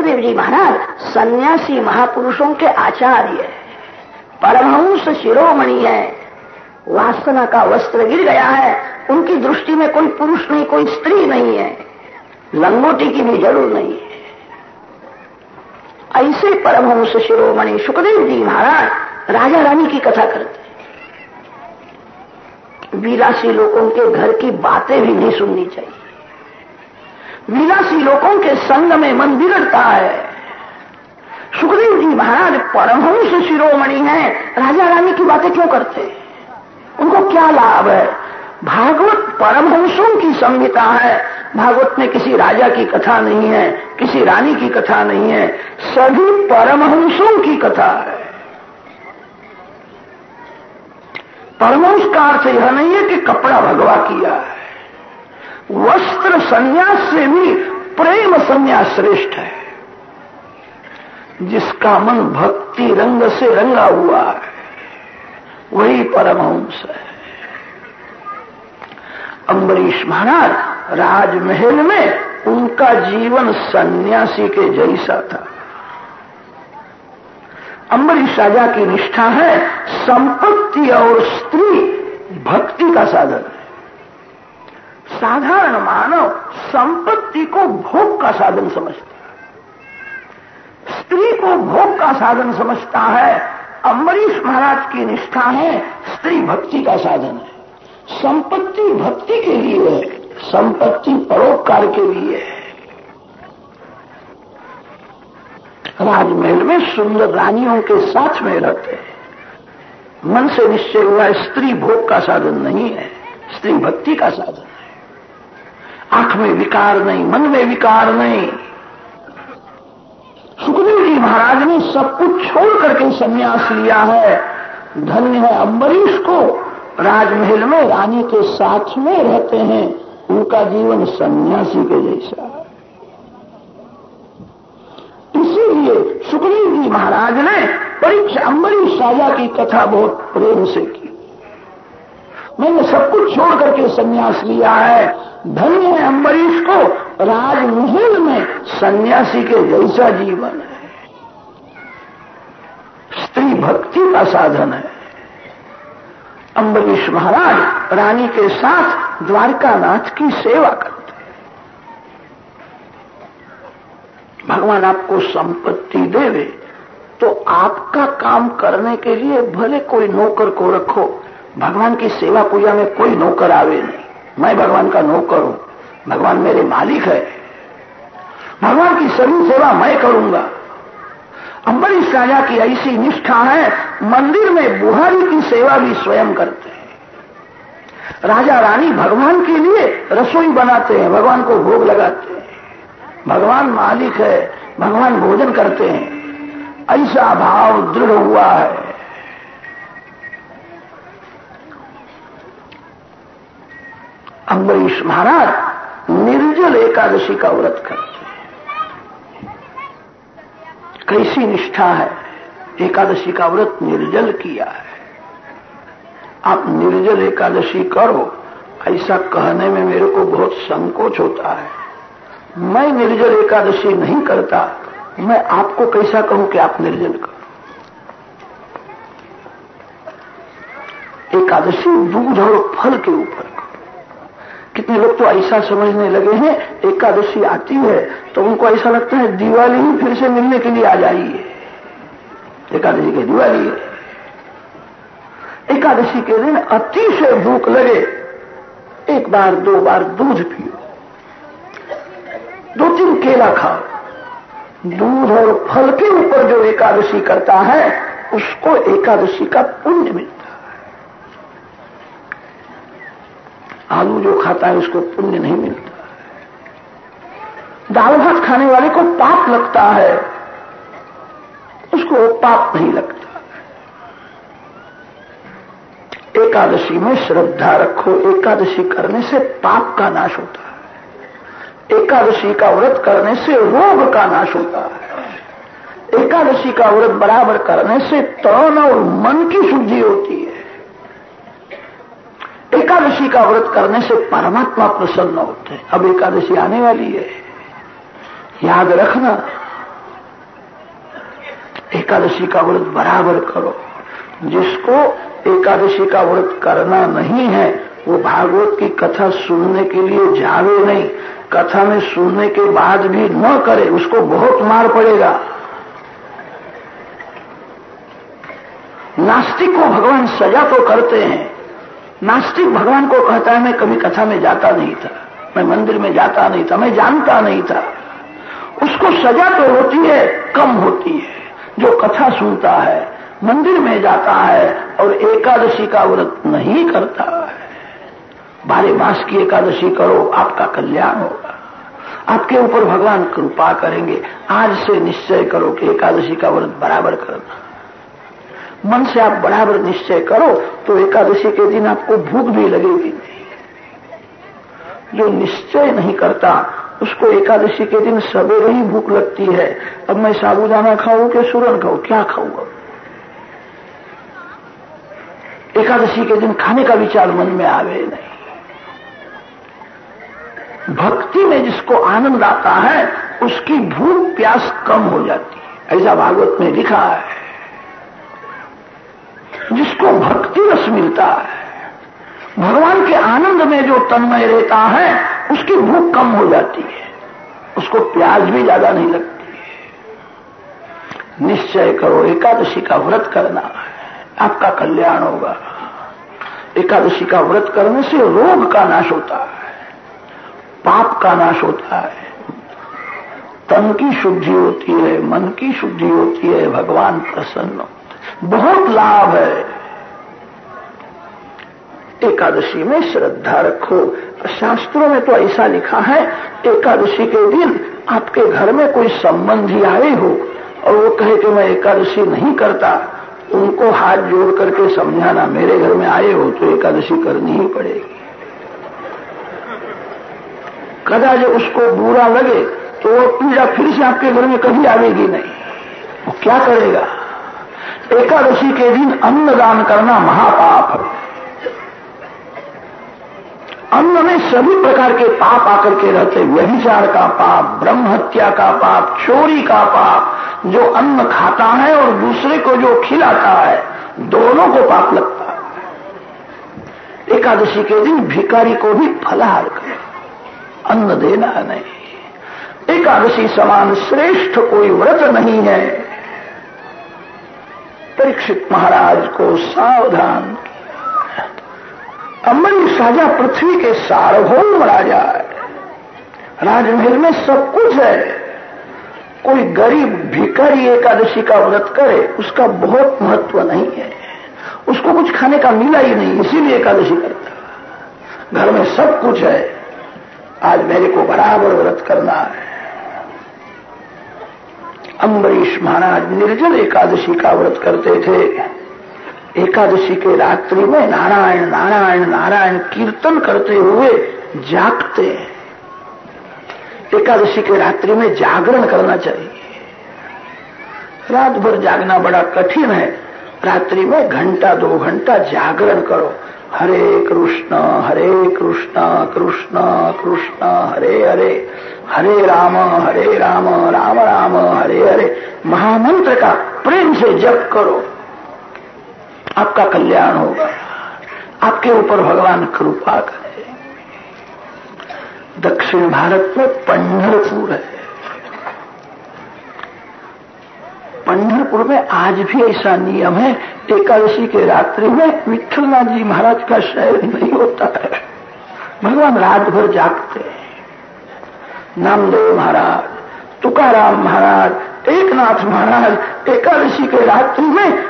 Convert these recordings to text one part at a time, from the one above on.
सुखदेव जी महाराज, सन्यासी महापुरुषों के आचार्य है परमहंस शिरोमणि है। वासना का वस्त्र गिर गया है, उनकी दृष्टि में कोई पुरुष नहीं, कोई स्त्री नहीं है। लंगोटी की भी ज़रूर नहीं है। ऐसे परमहंस शिरोमणि सुखदेव जी महाराज राजा रानी की कथा करते विलासी लोगों के घर की बातें भी नहीं सुननी चाहिए। विलासी लोगों के संग में मन बिगड़ता है। सुखदेव जी महाराज परमहंस शिरोमणि हैं। राजा रानी की बातें क्यों करते? उनको क्या लाभ है? भागवत परमहंसों की संहिता है। भागवत में किसी राजा की कथा नहीं है, किसी रानी की कथा नहीं है। सभी परमहंसों की कथा है। परमहंस का अर्थ यह नहीं है कि कपड़ा भगवा किया है। वस्त्र संन्यास से भी प्रेम संन्यास श्रेष्ठ है। जिसका मन भक्ति रंग से रंगा हुआ है, वही परमहंस है। अम्बरीश महाराज, राजमहल में उनका जीवन सन्यासी के जैसा था। अम्बरीश राजा की निष्ठा है, संपत्ति और स्त्री भक्ति का साधन। है साधारण मानव संपत्ति को भोग का साधन समझता है। स्त्री को भोग का साधन समझता है, अम्बरीश महाराज की निष्ठा है, स्त्री भक्ति का साधन है। संपत्ति भक्ति के लिए है, संपत्ति परोपकार के लिए है। राजमहल में सुंदर रानियों के साथ में रहते हैं। मन से निश्चय हुआ स्त्री भोग का साधन नहीं है, स्त्री भक्ति का साधन आँख में विकार नहीं, मन में विकार नहीं। सुखदेव जी महाराज ने सब कुछ छोड़ करके संन्यास लिया है। धन्य है अम्बरीश को। राजमहल में रानी के साथ में रहते हैं। उनका जीवन सन्यासी के जैसा। है इसीलिए सुखदेव जी महाराज ने परीक्षा अम्बरीश राजा की कथा बहुत प्रेम से की। मैंने सब कुछ छोड़ करके संन्यास लिया है। धन्य है अम्बरीश को, राजमहल में सन्यासी के जैसा जीवन है। स्त्री भक्ति का साधन है। अम्बरीश महाराज रानी के साथ द्वारकानाथ की सेवा करते भगवान आपको संपत्ति देवे तो आपका काम करने के लिए भले कोई नौकर को रखो, भगवान की सेवा पूजा में कोई नौकर आवे नहीं। मैं भगवान का नौकर हूँ भगवान मेरे मालिक है। भगवान की सभी सेवा मैं करूँगा। अम्बरीश राजा की ऐसी निष्ठा है, मंदिर में बुहारी की सेवा भी स्वयं करते हैं। राजा रानी भगवान के लिए रसोई बनाते हैं, भगवान को भोग लगाते हैं। भगवान मालिक है, भगवान भोजन करते हैं। ऐसा भाव दृढ़ हुआ है। अम्बरीश महाराज, निर्जल एकादशी का व्रत करते हैं। कैसी निष्ठा है, एकादशी का व्रत निर्जल किया है। आप निर्जल एकादशी करो, ऐसा कहने में मेरे को बहुत संकोच होता है। मैं निर्जल एकादशी नहीं करता, मैं आपको कैसा कहूँ कि आप निर्जल करो। एकादशी दूध और फल के ऊपर कितने लोग तो ऐसा समझने लगे हैं, एकादशी आती है तो उनको ऐसा लगता है दिवाली ही फिर से मिलने के लिए आ जाइए। एकादशी की दिवाली है। एकादशी के दिन अतिशय भूख लगे, एक बार, दो बार दूध पियो। दो तीन केला खाओ। दूध और फल के ऊपर जो एकादशी करता है, उसको एकादशी का पुण्य मिलता आलू जो खाता है उसको पुण्य नहीं मिलता दाल भात खाने वाले को पाप लगता है। उसको पाप नहीं लगता एकादशी में श्रद्धा रखो। एकादशी करने से पाप का नाश होता है। एकादशी का व्रत करने से रोग का नाश होता है। एकादशी का व्रत बराबर करने से तन और मन की शुद्धि होती है। एकादशी का व्रत करने से परमात्मा प्रसन्न होते हैं। अब एकादशी आने वाली है। याद रखना, एकादशी का व्रत बराबर करो। जिसको एकादशी का व्रत करना नहीं है, वो भागवत की कथा सुनने के लिए जावे नहीं। कथा में सुनने के बाद भी न करे, उसको बहुत मार पड़ेगा। नास्तिक को भगवान सजा तो करते हैं नास्तिक भगवान को कहता है, मैं कभी कथा में जाता नहीं था, मैं मंदिर में जाता नहीं था, मैं जानता नहीं था। उसको सजा तो होती है, कम होती है। जो कथा सुनता है, मंदिर में जाता है और एकादशी का व्रत नहीं करता है। बारह मास की एकादशी करो, आपका कल्याण होगा। आपके ऊपर भगवान कृपा करेंगे। आज से निश्चय करो कि एकादशी का व्रत बराबर करना। मन से आप बराबर निश्चय करो तो एकादशी के दिन आपको भूख भी लगेगी। जो निश्चय नहीं करता, उसको एकादशी के दिन सवेरे ही भूख लगती है। अब मैं साबुदाना खाऊं कि सूरन खाऊं? क्या खाऊँगा एकादशी के दिन खाने का विचार मन में आवे नहीं। भक्ति में जिसको आनंद आता है, उसकी भूख प्यास कम हो जाती है। ऐसा भागवत में लिखा है। जिसको भक्ति रस मिलता है। भगवान के आनंद में जो तन्मय रहता है, उसकी भूख कम हो जाती है। उसको प्याज भी ज़्यादा नहीं लगती है। निश्चय करो, एकादशी का व्रत करना आपका कल्याण होगा। एकादशी का व्रत करने से रोग का नाश होता है, पाप का नाश होता है। तन की शुद्धि होती है, मन की शुद्धि होती है, भगवान प्रसन्न बहुत लाभ है। एकादशी में श्रद्धा रखो। शास्त्रों में तो ऐसा लिखा है, एकादशी के दिन आपके घर में कोई संबंधी आए हो और वो कहे कि मैं एकादशी नहीं करता, उनको हाथ जोड़ करके समझाना, मेरे घर में आए हो तो एकादशी करनी ही पड़ेगी। कदा कदाच उसको बुरा लगे तो वो पूजा फिर से आपके घर में कभी आवेगी नहीं। वो क्या करेगा? एकादशी के दिन अन्नदान करना महापाप है। अन्न में सभी प्रकार के पाप आकर के रहते, व्यभिचार का पाप, ब्रह्म हत्या का पाप, चोरी का पाप, जो अन्न खाता है और दूसरे को जो खिलाता है, दोनों को पाप लगता है। एकादशी के दिन भिकारी को भी फलाहार करे, अन्न देना नहीं। एकादशी समान श्रेष्ठ कोई व्रत नहीं है। परीक्षित महाराज को सावधान अम्बरीश राजा पृथ्वी के सार्वभौम राजा है। राजमहल में सब कुछ है। कोई गरीब भिकारी एकादशी का व्रत करे, उसका बहुत महत्व नहीं है। उसको कुछ खाने का मिला ही नहीं, इसीलिए एकादशी करता। घर में सब कुछ है। आज मेरे को बराबर व्रत करना है। अम्बरीश महाराज निर्जल एकादशी का व्रत करते थे। एकादशी के रात्रि में नारायण नारायण नारायण कीर्तन करते हुए जागते हैं। एकादशी के रात्रि में जागरण करना चाहिए। रात भर जागना बड़ा कठिन है। रात्रि में घंटा, दो घंटा जागरण करो। हरे कृष्ण हरे कृष्ण कृष्ण कृष्ण, हरे हरे। हरे राम हरे राम राम राम, हरे हरे। महामंत्र का प्रेम से जप करो। आपका कल्याण होगा। आपके ऊपर भगवान कृपा करे। दक्षिण भारत में पंढरपुर है। पंढरपुर में आज भी ऐसा नियम है, एकादशी के रात्रि में विठलनाथ जी महाराज का शहर नहीं होता है। भगवान रात भर जागते हैं। नामदेव महाराज, तुकाराम महाराज, एकनाथ महाराज एकादशी के रात्रि में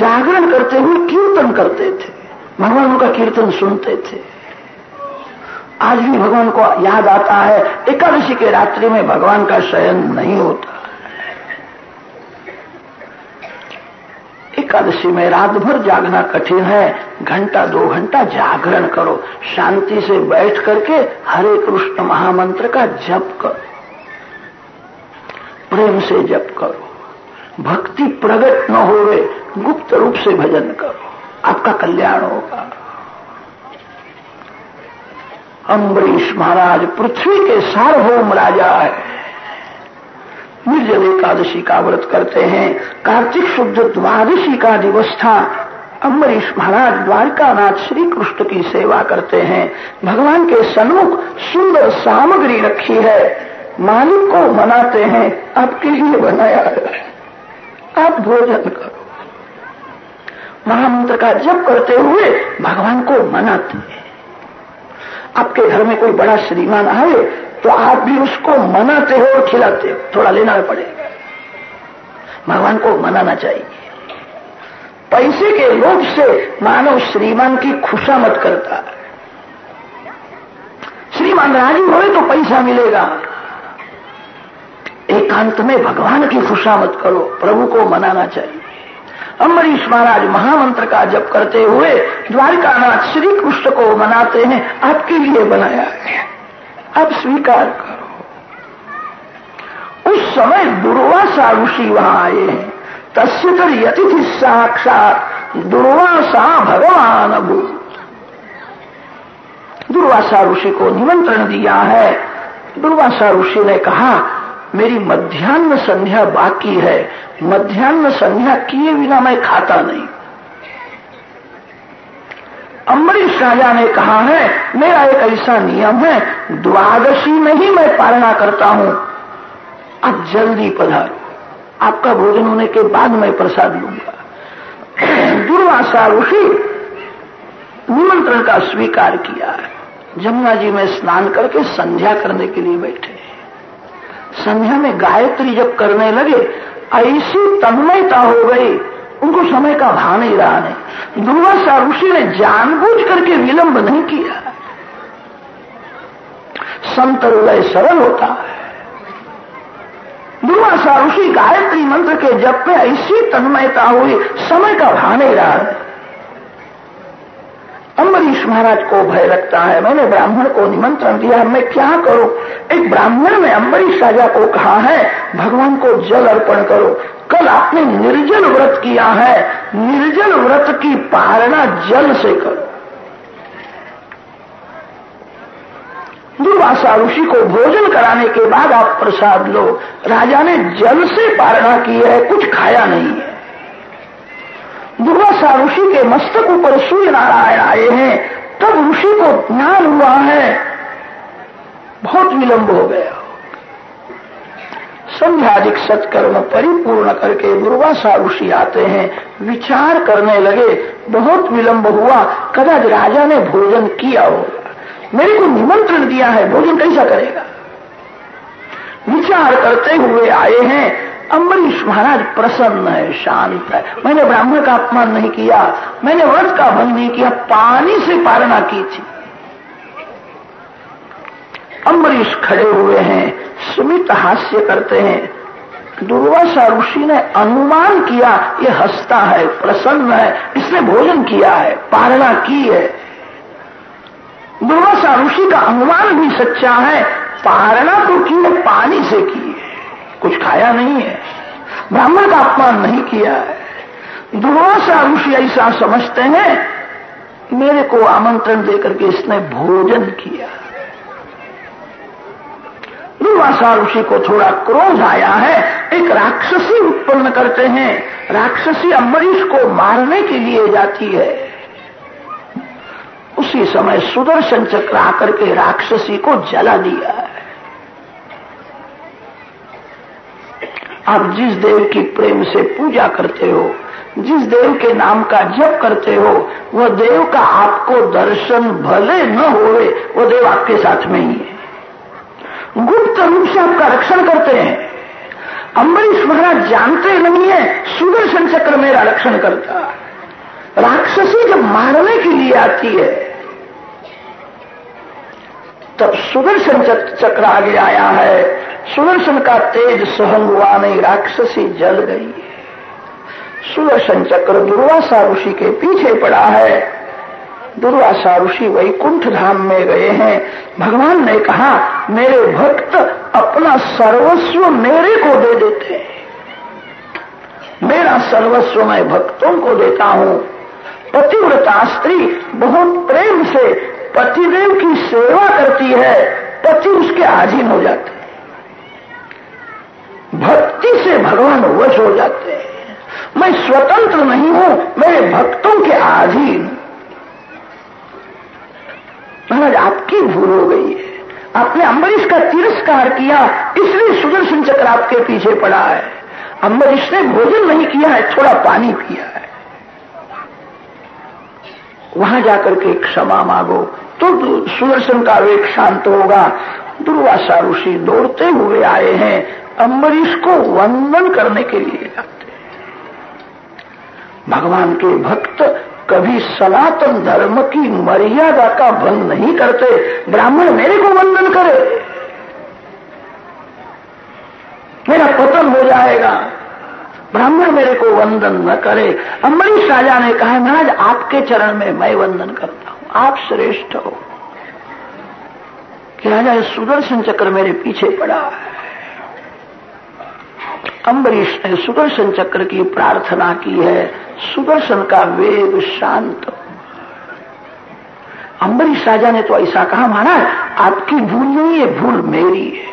जागरण करते हुए कीर्तन करते थे। भगवान का कीर्तन सुनते थे। आज भी भगवान को याद आता है, एकादशी के रात्रि में भगवान का शयन नहीं होता। एकादशी में रात भर जागना कठिन है। घंटा, दो घंटा जागरण करो। शांति से बैठ करके हरे कृष्ण महामंत्र का जप करो। प्रेम से जप करो। भक्ति प्रकट न होवे, गुप्त रूप से भजन करो। आपका कल्याण होगा। अम्बरीश महाराज पृथ्वी के सार्वभौम राजा है। निर्जल एकादशी का व्रत करते हैं। कार्तिक शुद्ध द्वादशी का दिवस था। अम्बरीश महाराज द्वारकानाथ श्री कृष्ण की सेवा करते हैं। भगवान के सन्मुख सुंदर सामग्री रखी है। मालिक को मनाते हैं, आपके लिए बनाया है। आप भोजन करो। महामंत्र का जप करते हुए भगवान को मनाते हैं। आपके घर में कोई बड़ा श्रीमान आए तो आप भी उसको मनाते हो और खिलाते हो। थोड़ा लेना पड़ेगा भगवान को मनाना चाहिए। पैसे के लोभ से मानव श्रीमान की खुशामत करता है। श्रीमान राज़ी हो तो पैसा मिलेगा। एकांत में भगवान की खुशामत करो। प्रभु को मनाना चाहिए। अम्बरीश महाराज महामंत्र का जप करते हुए द्वारिकानाथ श्री कृष्ण को मनाते हैं। आपके लिए बनाया है। अब स्वीकार करो। उस समय दुर्वासा ऋषि वहाँ आए हैं। तस्तर यतिथि साक्षात दुर्वासा भगवान अभूत दुर्वासा ऋषि को निमंत्रण दिया है। दुर्वासा ऋषि ने कहा, मेरी मध्यान्ह संध्या बाकी है। मध्यान्ह संध्या किए बिना मैं खाता नहीं। अम्बरीश राजा ने कहा है, मेरा एक ऐसा नियम है, द्वादशी में ही मैं पारणा करता हूँ। अब जल्दी पधारो। आपका भोजन होने के बाद मैं प्रसाद लूँगा। दुर्वासा ऋषि निमंत्रण का स्वीकार किया। है जमुना जी में स्नान करके संध्या करने के लिए बैठे। संध्या में गायत्री जब करने लगे, ऐसी तन्मयता हो गई उनको समय का भाव नहीं रहा नहीं दुर्वासा ऋषि ने जानबूझ करके विलंब नहीं किया। संत हृदय सरल होता है। दुर्वासा ऋषि गायत्री मंत्र के जप में ऐसी तन्मयता हुई, समय का भाव नहीं रहा है। अम्बरीश महाराज को भय लगता है। मैंने ब्राह्मण को निमंत्रण दिया मैं क्या करूँ? एक ब्राह्मण ने अम्बरीश राजा को कहा है, भगवान को जल अर्पण करो। कल आपने निर्जल व्रत किया है। निर्जल व्रत की पारणा जल से करो। दुर्वासा ऋषि को भोजन कराने के बाद आप प्रसाद लो। राजा ने जल से पारणा की है, कुछ खाया नहीं है। दुर्वासा ऋषि के मस्तक ऊपर सूर्य नारायण आए हैं। तब ऋषि को ज्ञान हुआ है। बहुत विलंब हो गया। संध्याधिक सत्कर्म परिपूर्ण करके दुर्वासा ऋषि आते हैं। विचार करने लगे, बहुत विलंब हुआ। कदाच राजा ने भोजन किया होगा। मेरे को निमंत्रण दिया है, भोजन कैसा करेगा? विचार करते हुए आए हैं। अम्बरीश महाराज प्रसन्न है, शांत है। मैंने ब्राह्मण का अपमान नहीं किया। मैंने व्रत का भंग नहीं किया, पानी से पालना की थी। अम्बरीश खड़े हुए हैं, सुमित हास्य करते हैं। दुर्वासा ऋषि ने अनुमान किया, ये हंसता है, प्रसन्न है, इसने भोजन किया है, पारणा की है। दुर्वासा ऋषि का अनुमान भी सच्चा है, पारणा तो की है, पानी से की है। कुछ खाया नहीं है, ब्राह्मण का अपमान नहीं किया है। दुर्वासा ऋषि ऐसा समझते हैं, मेरे को आमंत्रण देकर के इसने भोजन किया। दुर्वासा ऋषि को थोड़ा क्रोध आया है। एक राक्षसी उत्पन्न करते हैं। राक्षसी अम्बरीश को मारने के लिए जाती है। उसी समय सुदर्शन चक्र आकर के राक्षसी को जला दिया है। आप जिस देव की प्रेम से पूजा करते हो, जिस देव के नाम का जप करते हो, वह देव का आपको दर्शन भले न होवे, वह देव आपके साथ में ही है। गुप्त रूप से आपका रक्षण करते हैं। अम्बरीश महाराज जानते नहीं है, सुदर्शन चक्र मेरा रक्षण करता। राक्षसी जब मारने के लिए आती है, तब सुदर्शन चक्र आगे आया है। सुदर्शन का तेज सहन हुआ नहीं, राक्षसी जल गई। है सुदर्शन चक्र दुर्वासा ऋषि के पीछे पड़ा है। दुर्वासा ऋषि वैकुंठ धाम में गए हैं। भगवान ने कहा, मेरे भक्त अपना सर्वस्व मेरे को दे देते हैं। मेरा सर्वस्व मैं भक्तों को देता हूँ। पतिव्रता स्त्री बहुत प्रेम से पतिदेव की सेवा करती है, पति उसके आधीन हो जाते हैं। भक्ति से भगवान वश हो जाते हैं। मैं स्वतंत्र नहीं हूँ, मेरे भक्तों के अधीन महाराज, आपकी भूल हो गई है। आपने अम्बरीश का तिरस्कार किया, इसलिए सुदर्शन चक्र आपके पीछे पड़ा है। अम्बरीश ने भोजन नहीं किया है, थोड़ा पानी पिया है। वहाँ जाकर के क्षमा मांगो तो सुदर्शन का वेग शांत होगा। दुर्वासा ऋषि दौड़ते हुए आए हैं, अम्बरीश को वंदन करने के लिए जाते हैं। भगवान के भक्त कभी सनातन धर्म की मर्यादा का भंग नहीं करते, ब्राह्मण मेरे को वंदन करे। मेरा पतन हो जाएगा, ब्राह्मण मेरे को वंदन न करे। अम्बरीश राजा ने कहा, महाराज, आपके चरण में मैं वंदन करता हूँ, आप श्रेष्ठ हो। कि राजा, सुदर्शन चक्र मेरे पीछे पड़ा है। अम्बरीश ने सुदर्शन चक्र की प्रार्थना की है। सुदर्शन का वेग शांत। अम्बरीश राजा ने तो ऐसा कहा, महाराज, आपकी भूल नहीं है, भूल मेरी है।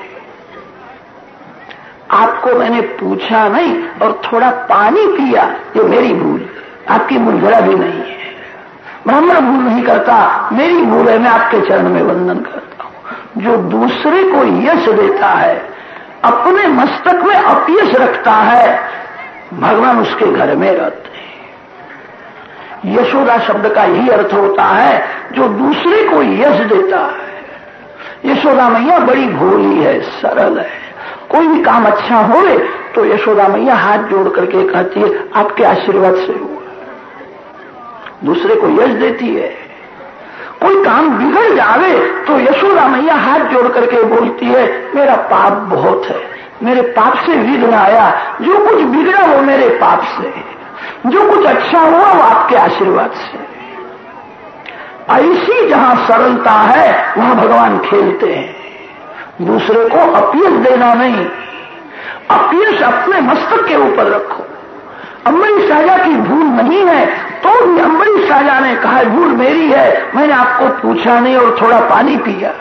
आपको मैंने पूछा नहीं और थोड़ा पानी पिया, ये मेरी भूल। आपकी भूल जरा भी नहीं है। ब्राह्मण भूल नहीं करता, मेरी भूल है, मैं आपके चरण में वंदन करता हूँ। जो दूसरे को यश देता है अपने मस्तक में अपयश रखता है। भगवान उसके घर में रहते हैं। यशोदा शब्द का यही अर्थ होता है, जो दूसरे को यश देता है। यशोदा मैया बड़ी भोली है, सरल है। कोई भी काम अच्छा हो तो यशोदा मैया हाथ जोड़ करके कहती है, आपके आशीर्वाद से हुआ। दूसरे को यश देती है। कोई काम बिगड़ जावे तो यशोदा मैया हाथ जोड़ करके बोलती है, मेरा पाप बहुत है, मेरे पाप से विघ्न आया, जो कुछ बिगड़ा वो मेरे पाप से जो कुछ अच्छा हुआ वो आपके आशीर्वाद से ऐसी जहाँ सरलता है, वहाँ भगवान खेलते हैं। दूसरे को अपीस देना नहीं अपीस अपने मस्तक के ऊपर रखो। अम्बरीश साजा की भूल नहीं है तो भी अम्बरीश ने कहा भूल मेरी है। मैंने आपको पूछा नहीं और थोड़ा पानी पिया।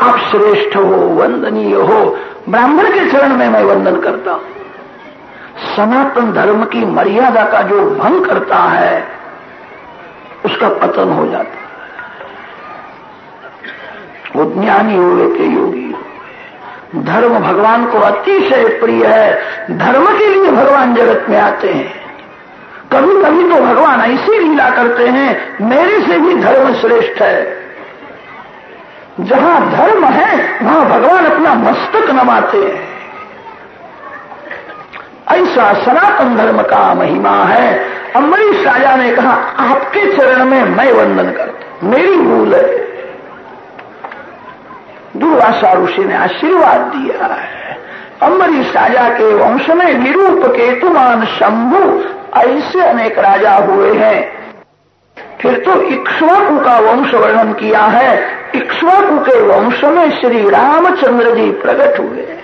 आप श्रेष्ठ हो, वंदनीय हो। ब्राह्मण के चरण में मैं वंदन करता हूँ। सनातन धर्म की मर्यादा का जो भंग करता है, उसका पतन हो जाता है। वो ज्ञानी हुए के योगी धर्म भगवान को अतिशय प्रिय है। धर्म के लिए भगवान जगत में आते हैं। कभी कभी तो भगवान ऐसी लीला करते हैं, मेरे से भी धर्म श्रेष्ठ है। जहाँ धर्म है, वहाँ भगवान अपना मस्तक नमाते हैं। ऐसा सनातन धर्म का महिमा है। अम्बरीश राजा ने कहा, आपके चरण में मैं वंदन करता मेरी भूल है। दुर्वासा ऋषि ने आशीर्वाद दिया है। अम्बरीश राजा के वंश में निरूप केतुमान शंभु ऐसे अनेक राजा हुए हैं। फिर तो इक्ष्वाकु का वंश वर्णन किया है। इक्ष्वाकु के वंश में श्री रामचंद्र जी प्रकट हुए।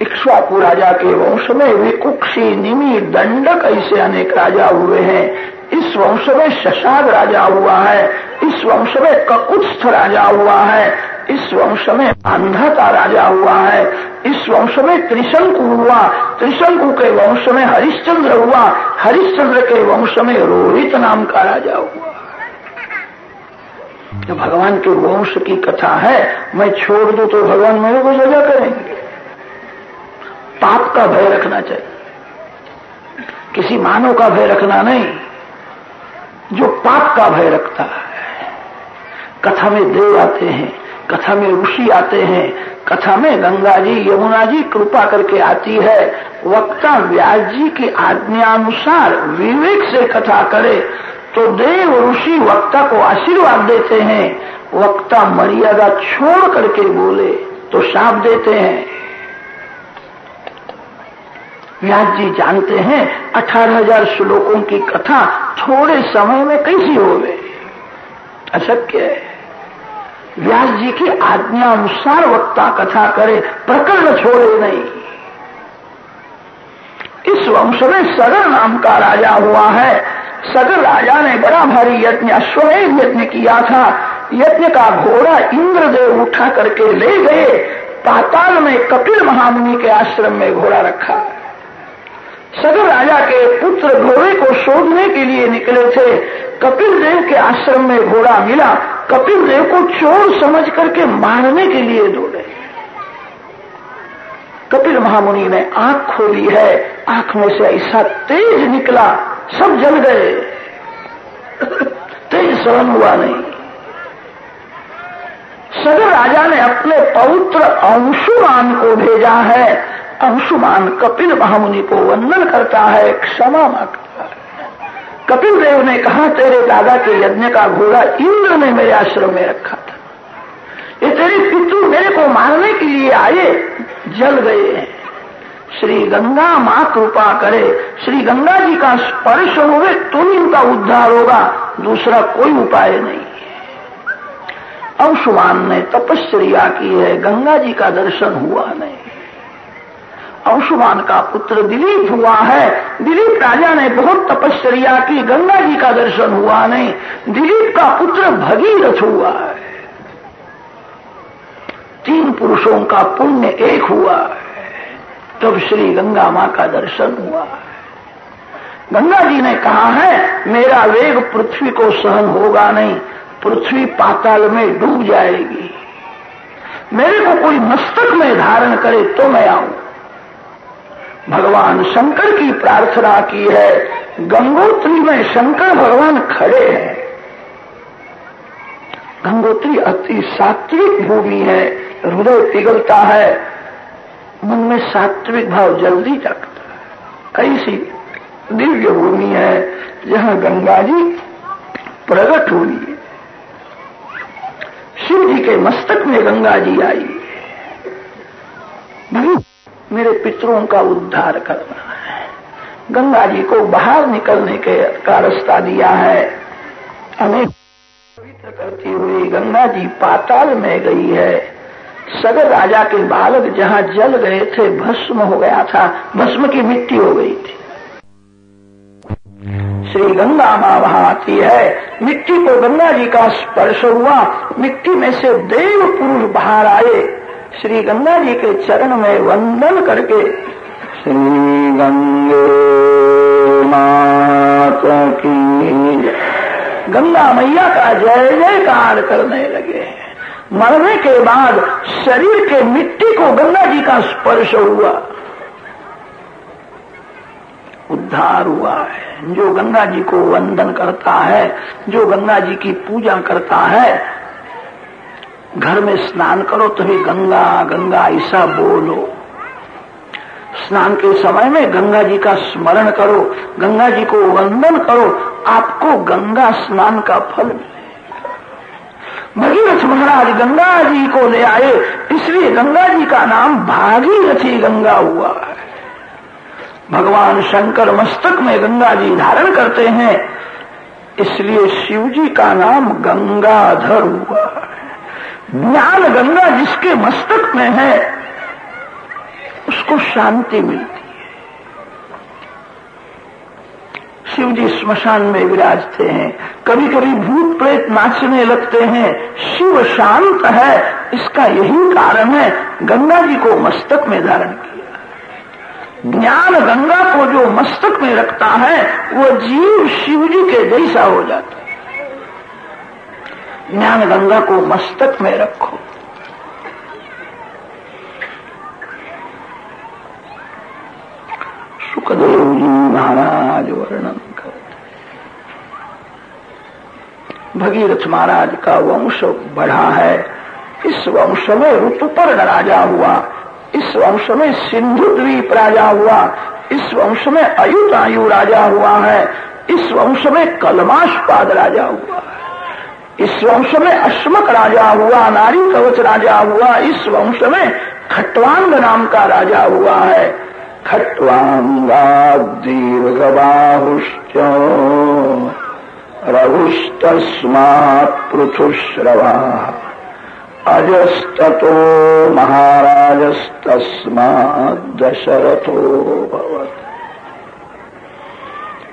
इक्ष्वाकु राजा के वंश में विकुक्षी, निमी, दंडक ऐसे अनेक राजा हुए हैं। इस वंश में शशाद राजा हुआ है। इस वंश में ककुत्स्थ राजा हुआ है। इस वंश में अंधा अंधता राजा हुआ है। इस वंश में त्रिशंकु हुआ। त्रिशंकु के वंश में हरिश्चंद्र हुआ। हरिश्चंद्र के वंश में रोहित नाम का राजा हुआ। तो भगवान के वंश की कथा है, मैं छोड़ दू तो भगवान मेरे को सजा करेंगे। पाप का भय रखना चाहिए। किसी मानव का भय रखना नहीं, जो पाप का भय रखता है। कथा में देव आते हैं कथा में ऋषि आते हैं। कथा में गंगा जी, यमुना जी कृपा करके आती है। वक्ता व्यास जी की आज्ञानुसार विवेक से कथा करे। तो देव ऋषि वक्ता को आशीर्वाद देते हैं। वक्ता मर्यादा छोड़ करके बोले तो शाप देते हैं। व्यास जी जानते हैं, अठारह हज़ार श्लोकों की कथा थोड़े समय में कैसी हो गई। अशक्य है। व्यास जी की आज्ञा अनुसार वक्ता कथा करे, प्रकरण छोड़े नहीं। इस वंश में सगर नाम का राजा हुआ है। सगर राजा ने बड़ा भारी यज्ञ, अश्वमेध यज्ञ किया था। यज्ञ का घोड़ा इंद्रदेव उठा करके ले गए। पाताल में कपिल महामुनि के आश्रम में घोड़ा रखा। सगर राजा के पुत्र घोड़े को शोधने के लिए निकले थे। कपिल देव के आश्रम में घोड़ा मिला। कपिल देव को चोर समझ करके मारने के लिए दौड़े। कपिल महामुनि ने आँख खोली है। आँख में से ऐसा तेज निकला। सब जल गए। तेज सहन हुआ नहीं। सगर राजा ने अपने पौत्र अंशुमान को भेजा है। अंशुमान कपिल महामुनि को वंदन करता है, क्षमा माँगता है। कपिल देव ने कहा, तेरे दादा के यज्ञ का घोड़ा इंद्र ने मेरे आश्रम में रखा था। ये तेरे पितृ मेरे को मारने के लिए आए, जल गए हैं। श्री गंगा माँ कृपा करे, श्री गंगा जी का स्पर्श होवे तो ही उनका उद्धार होगा, दूसरा कोई उपाय नहीं अंशुमान ने तपस्या की है, गंगा जी का दर्शन हुआ नहीं। अंशुमान का पुत्र दिलीप हुआ है। दिलीप राजा ने बहुत तपश्चर्या की, गंगा जी का दर्शन हुआ नहीं। दिलीप का पुत्र भगीरथ हुआ है। तीन पुरुषों का पुण्य एक हुआ है। तब श्री गंगा माँ का दर्शन हुआ है। गंगा जी ने कहा है, मेरा वेग पृथ्वी को सहन होगा नहीं, पृथ्वी पाताल में डूब जाएगी। मेरे को कोई मस्तक में धारण करे तो मैं आऊँ। भगवान शंकर की प्रार्थना की है। गंगोत्री में शंकर भगवान खड़े हैं। गंगोत्री अति सात्विक भूमि है, हृदय पिघलता है, मन में सात्विक भाव जल्दी जागता है। ऐसी दिव्य भूमि है, जहाँ गंगा जी प्रकट हुई है। शिव जी के मस्तक में गंगा जी आई भाई मेरे पितरों का उद्धार करना है। गंगा जी को बाहर निकलने के का रास्ता दिया है। अनेक पवित्र करती हुई गंगा जी पाताल में गई है। सगर राजा के बालक जहाँ जल गए थे, भस्म हो गया था। भस्म की मिट्टी हो गई थी। श्री गंगा माँ वहाँ आती है। मिट्टी को गंगा जी का स्पर्श हुआ। मिट्टी में से देव पुरुष बाहर आए। श्री गंगा जी के चरण में वंदन करके श्री गंगे मात की गंगा मैया का जय जयकार करने लगे। मरने के बाद शरीर के मिट्टी को गंगा जी का स्पर्श हुआ। उद्धार हुआ है। जो गंगा जी को वंदन करता है, जो गंगा जी की पूजा करता है घर में स्नान करो तो भी गंगा गंगा, ऐसा बोलो। स्नान के समय में गंगा जी का स्मरण करो, गंगा जी को वंदन करो, आपको गंगा स्नान का फल मिले भगीरथ महाराज गंगा जी को ले आए, इसलिए गंगा जी का नाम भागीरथी गंगा हुआ है। भगवान शंकर मस्तक में गंगा जी धारण करते हैं, इसलिए शिव जी का नाम गंगाधर हुआ है। ज्ञान गंगा जिसके मस्तक में है, उसको शांति मिलती शिव जी स्मशान में विराजते हैं। कभी कभी भूत प्रेत नाचने लगते हैं। शिव शांत है, इसका यही कारण है, गंगा जी को मस्तक में धारण किया। ज्ञान गंगा को जो मस्तक में रखता है, वो जीव शिव जी के जैसा हो जाता है। ज्ञान गंगा को मस्तक में रखो। सुखदेव जी महाराज वर्णन करते भगीरथ महाराज का वंश बढ़ा है। इस वंश में ऋतुपर्ण राजा हुआ। इस वंश में सिंधु द्वीप राजा हुआ। इस वंश में अयुतायु राजा हुआ है। इस वंश में कलमाशपाद राजा हुआ है। इस वंश में अश्मक राजा हुआ, नारी कवच राजा हुआ, इस वंश में खटवांग नाम का राजा हुआ है। खटवांगा दीर्घ खट्वाङ्गाद्दीर्घबाहुश्च रघुस्तस्मात् पृथुश्रवाः। अजस्ततो महाराजस्तस्मात् दशरथो भवत्।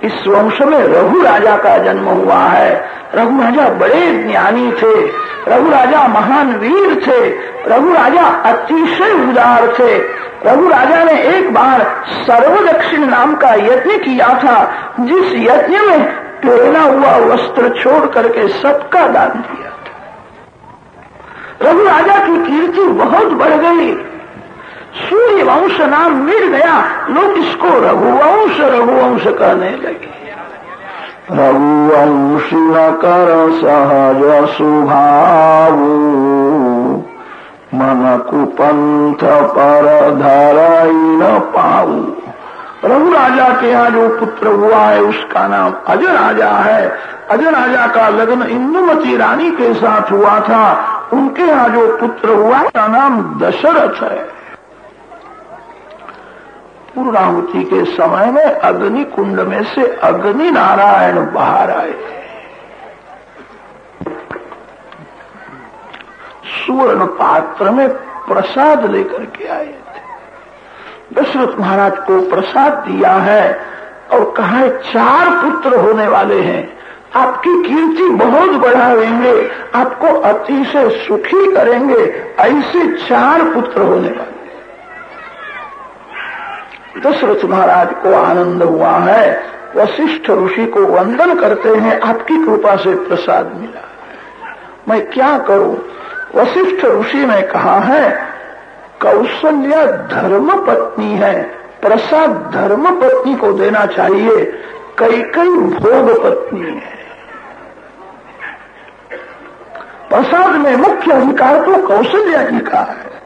इस वंश में रघु राजा का जन्म हुआ है। रघु राजा बड़े ज्ञानी थे। रघु राजा महान वीर थे। रघु राजा अतिशय उदार थे। रघु राजा ने एक बार सर्व दक्षिण नाम का यज्ञ किया था, जिस यज्ञ में पहना हुआ वस्त्र छोड़ करके सबका दान दिया था। रघु राजा की कीर्ति बहुत बढ़ गई। सूर्य वंश नाम मिल गया। लोग इसको रघुवंश रघुवंश कहने लगे। रघुवंशी न कर सहज स्वभाव मन कुपंथ पर धराई न पाऊ। रघु राजा के यहाँ जो पुत्र हुआ है, उसका नाम अजय राजा है। अजय राजा का लग्न इंदुमती रानी के साथ हुआ था। उनके यहाँ जो पुत्र हुआ उसका नाम दशरथ है। पूर्णाहुति के समय में अग्नि कुंड में से अग्नि नारायण बाहर आए। सुवर्ण पात्र में प्रसाद लेकर के आए थे। दशरथ महाराज को प्रसाद दिया है और कहा है, चार पुत्र होने वाले हैं। आपकी कीर्ति बहुत बढ़ावेंगे आपको अति से सुखी करेंगे, ऐसे चार पुत्र होने वाले। दशरथ महाराज को आनंद हुआ है। वशिष्ठ ऋषि को वंदन करते हैं। आपकी कृपा से प्रसाद मिला। मैं क्या करूँ? वशिष्ठ ऋषि ने कहा है कौशल्या धर्म पत्नी है। प्रसाद धर्म पत्नी को देना चाहिए। कई कई भोग पत्नी है। प्रसाद में मुख्य अधिकार तो कौशल्या जी का है।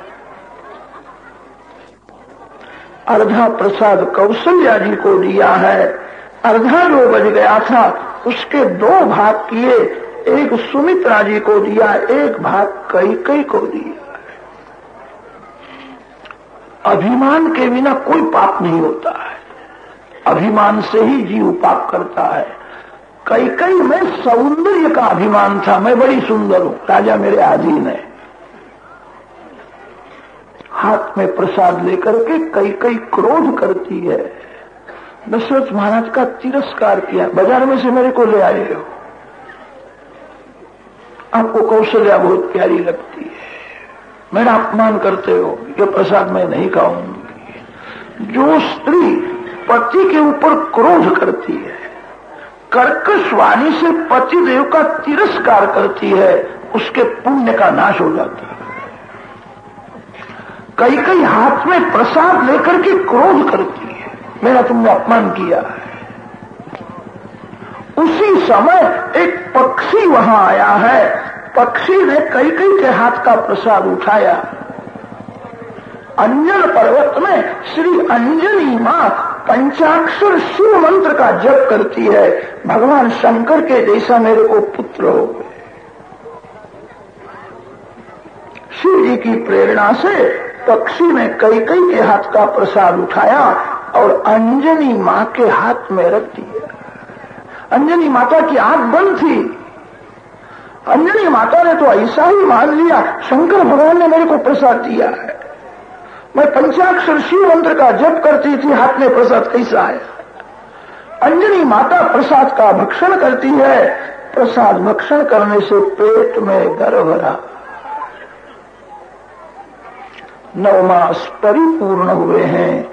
अर्धा प्रसाद कौशल्या जी को दिया है। अर्धा जो बच गया था, उसके दो भाग किए। एक सुमित्रा जी को दिया, एक भाग कई कई को दिया। अभिमान के बिना कोई पाप नहीं होता है। अभिमान से ही जीव पाप करता है। कई कई में सौंदर्य का अभिमान था। मैं बड़ी सुंदर हूँ। राजा मेरे अधीन है। हाथ में प्रसाद लेकर के कई कई क्रोध करती है। दशरथ महाराज का तिरस्कार किया। बाज़ार में से मेरे को ले आए हो। आपको कौशल्या बहुत प्यारी लगती है। मेरा अपमान करते हो। ये प्रसाद मैं नहीं खाऊँगी। जो स्त्री पति के ऊपर क्रोध करती है, कर्कश वाणी से पति देव का तिरस्कार करती है, उसके पुण्य का नाश हो जाता है। कई कई हाथ में प्रसाद लेकर के क्रोध करती है। मेरा तुमने अपमान किया है। उसी समय एक पक्षी वहाँ आया है। पक्षी ने कई कई के हाथ का प्रसाद उठाया। अंजन पर्वत में श्री अंजनी माँ पंचाक्षर शिव मंत्र का जप करती है। भगवान शंकर के जैसा मेरे को पुत्र हो गए। शिव जी की प्रेरणा से पक्षी ने कई कई के हाथ का प्रसाद उठाया और अंजनी माँ के हाथ में रख दिया अंजनी माता की आँख बंद थी। अंजनी माता ने तो ऐसा ही मान लिया, शंकर भगवान ने मेरे को प्रसाद दिया है। मैं पंचाक्षर शिव मंत्र का जप करती थी, हाथ में प्रसाद कैसा आया? अंजनी माता प्रसाद का भक्षण करती है, प्रसाद भक्षण करने से पेट में गर्भ रहा। नौ मास परिपूर्ण हुए हैं।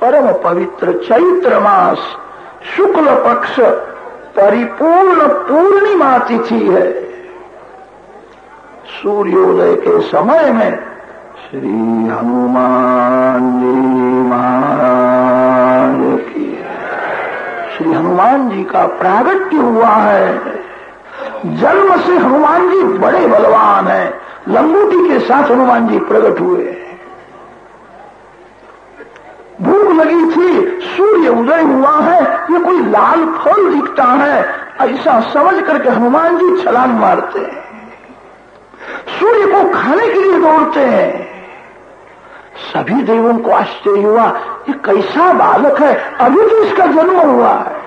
परम पवित्र चैत्र मास शुक्ल पक्ष परिपूर्ण पूर्णिमा तिथि है। सूर्योदय के समय में श्री हनुमान जी महाराज की श्री हनुमान जी का प्रागट्य हुआ है। जन्म से हनुमान जी बड़े बलवान हैं। लंगूटी के साथ हनुमान जी प्रकट हुए हैं। भूख लगी थी, सूर्य उदय हुआ है, ये कोई लाल फल दिखता है, ऐसा समझ करके हनुमान जी छलांग मारते हैं। सूर्य को खाने के लिए दौड़ते हैं। सभी देवों को आश्चर्य हुआ, ये कैसा बालक है, अभी तो इसका जन्म हुआ है।